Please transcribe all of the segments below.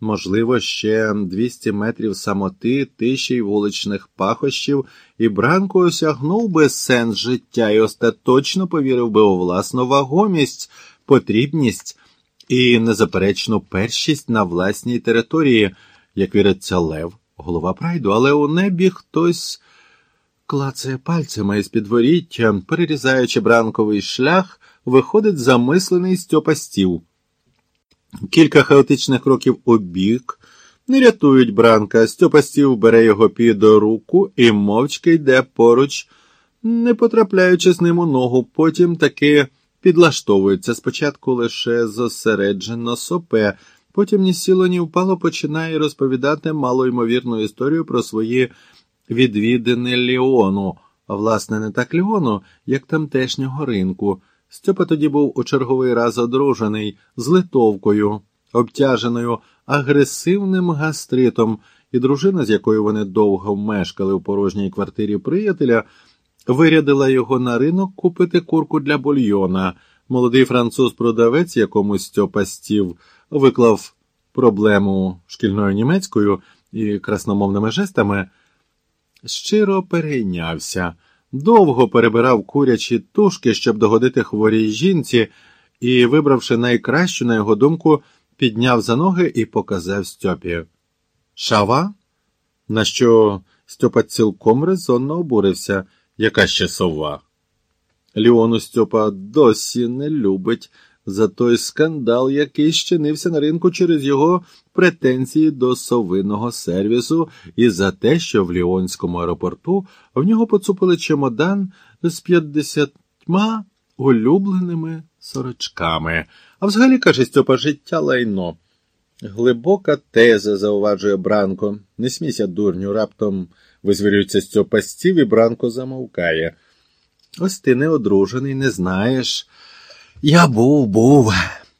можливо, ще 200 метрів самоти, тиші й вуличних пахощів, і Бранко осягнув би сенс життя і остаточно повірив би у власну вагомість, потрібність і незаперечну першість на власній території, як віриться Лев, голова прайду, але у небі хтось клацає пальцями із підворіття, перерізаючи бранковий шлях, виходить замислений Стьопа стів. Кілька хаотичних кроків у бік не рятують бранка. Стьопа стів бере його під руку і мовчки йде поруч, не потрапляючи з ним у ногу, потім таки підлаштовується. Спочатку лише зосереджено сопе, потім ні сіло, ні впало починає розповідати малоймовірну історію про свої відвідини Ліону, а власне, не так Ліону, як тамтешнього ринку. Стьопа тоді був у черговий раз одружений з литовкою, обтяженою агресивним гастритом, і дружина, з якою вони довго мешкали в порожній квартирі приятеля, вирядила його на ринок купити курку для бульйона. Молодий француз-продавець, якому Стьопа стів, виклав проблему шкільною німецькою і красномовними жестами, щиро перейнявся довго перебирав курячі тушки, щоб догодити хворій жінці, і, вибравши найкращу, на його думку, підняв за ноги і показав Стьопі. Шава? На що Стьопа цілком резонно обурився, яка ще сова. Ліону Стьопа досі не любить за той скандал, який щинився на ринку через його претензії до совинного сервісу, і за те, що в Ліонському аеропорту в нього поцупили чемодан з п'ятдесятьма улюбленими сорочками. А взагалі, каже Стьопа, життя лайно. Глибока теза, зауважує Бранко. Не смійся, дурню, раптом визвірюється Стьопа стів, і Бранко замовкає. Ось ти не одружений, не знаєш. Я був, був.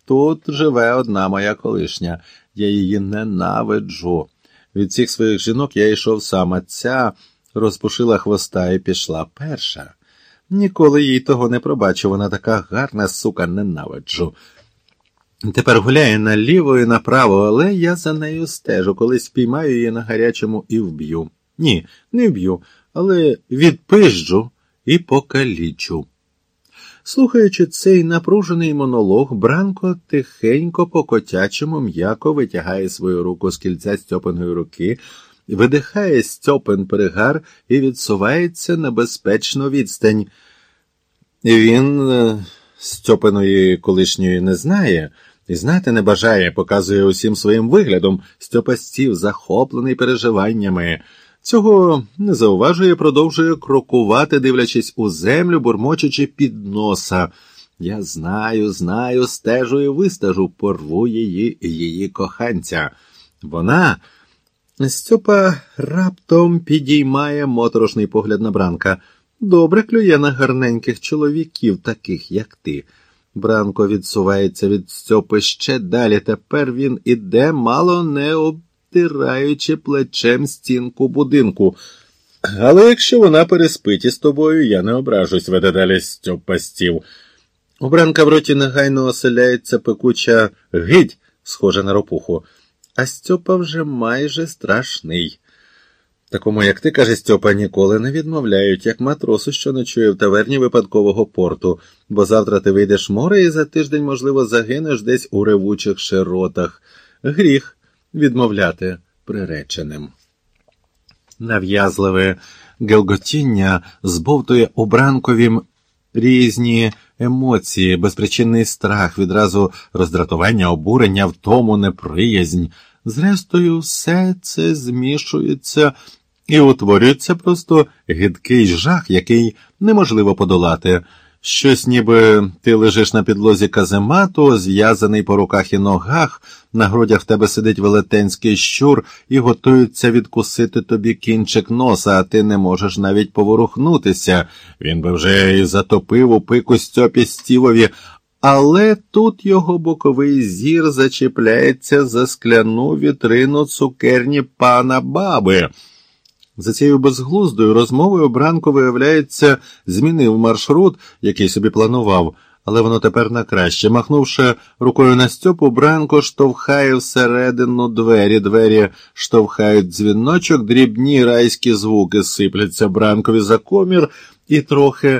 Тут живе одна моя колишня, я її ненавиджу. Від цих своїх жінок я йшов сам, а ця розпушила хвоста і пішла перша. Ніколи їй того не пробачу, вона така гарна сука, ненавиджу. Тепер гуляє наліво і направо, але я за нею стежу, колись спіймаю її на гарячому і вб'ю. Ні, не вб'ю, але відпижджу і покалічу. Слухаючи цей напружений монолог, Бранко тихенько по котячому м'яко витягає свою руку з кільця Стьопиної руки, видихає Стьопин перегар і відсувається на безпечну відстань. Він е, Стьопиної колишньої не знає. І знати не бажає, показує усім своїм виглядом, Стьопа стів, захоплений переживаннями. Цього не зауважує, продовжує крокувати, дивлячись у землю, бурмочучи під носа. Я знаю, знаю, стежу і вистежу, порву її її коханця. Вона. Стьопа раптом підіймає моторошний погляд на Бранка. Добре клює на гарненьких чоловіків, таких, як ти. Бранко відсувається від Стьопи ще далі. Тепер він іде мало не об обтираючи плечем стінку будинку. Але якщо вона переспить із тобою, я не ображусь, веде далі Стьопа стів. У Бранка в роті негайно оселяється пекуча гидь, схожа на ропуху, а Стьопа вже майже страшний. Такому, як ти, каже Стьопа, ніколи не відмовляють, як матросу, що ночує в таверні випадкового порту, бо завтра ти вийдеш море і за тиждень, можливо, загинеш десь у ревучих широтах. Гріх відмовляти приреченим. Нав'язливе гелготіння збовтує у бранковім різні емоції, безпричинний страх, відразу роздратування, обурення, втому, неприязнь. Зрештою, все це змішується і утворюється просто гидкий жах, який неможливо подолати. Щось, ніби ти лежиш на підлозі каземату, зв'язаний по руках і ногах, на грудях в тебе сидить велетенський щур і готується відкусити тобі кінчик носа, а ти не можеш навіть поворухнутися. Він би вже і затопив у пику Стьопі Стівові, але тут його боковий зір зачіпляється за скляну вітрину цукерні пана баби. За цією безглуздою розмовою Бранко, виявляється, змінив маршрут, який собі планував, але воно тепер на краще. Махнувши рукою на Стьопу, Бранко штовхає всередину двері. Двері штовхають дзвіночок, дрібні райські звуки сипляться Бранкові за комір і трохи